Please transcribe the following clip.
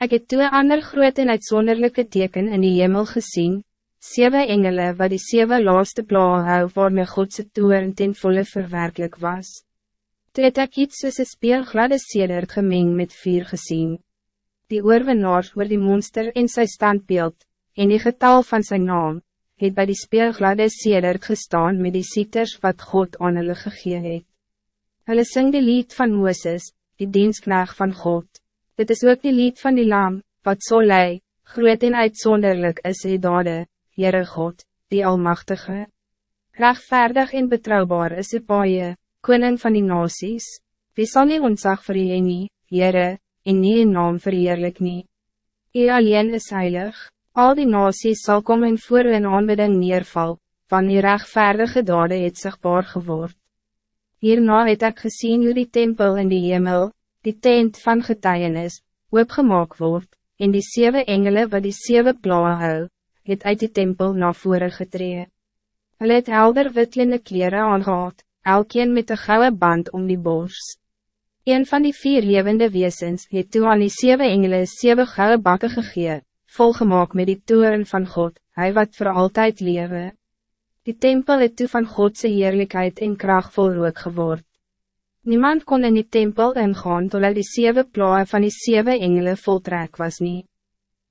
Ik heb twee ander groot en uitzonderlijke teken in die hemel gezien, zeven engelen wat die zeven laaste blauwe hou waarmee Godse toeren ten volle verwerkelijk was. Toe het ek iets soos een speelgladde sedert gemeng met vuur gezien. Die oorwinnaar oor die monster in zijn standbeeld, en die getal van zijn naam, het bij die speelgladde sedert gestaan met die sieters wat God aan hulle gegee het. Hulle sing die lied van Mooses, die diensknaag van God. Dit is ook die lied van die lam, wat so lei, groot en uitzonderlijk is die dade, Heere God, die Almachtige. Rechtvaardig en betrouwbaar is die paaie, koning van die nasies. Wie zal nie ontzag vir jy nie, Heere, en nie in naam verheerlik nie. Jy alleen is heilig, al die nasies zal komen voor een aanbidding neerval, van die rechtvaardige dade het sigbaar geword. Hierna het ek gezien hoe die tempel in die hemel, die tent van getuienis, oopgemaak word, en die zeven engelen wat die zeven blauwe hou, het uit die tempel na vore getree. Hulle het helder witlende kleren aangehad, elkeen met een gouden band om die bors. Een van die vier levende wezens het toe aan die zeven engelen zeven gouden bakken gegee, volgemaak met die toeren van God, hij wat voor altijd lewe. Die tempel het toe van Godse heerlijkheid en kracht vol rook geword. Niemand kon in die tempel ingaan totdat die zeven plooien van die zeven engelen voltrek was niet.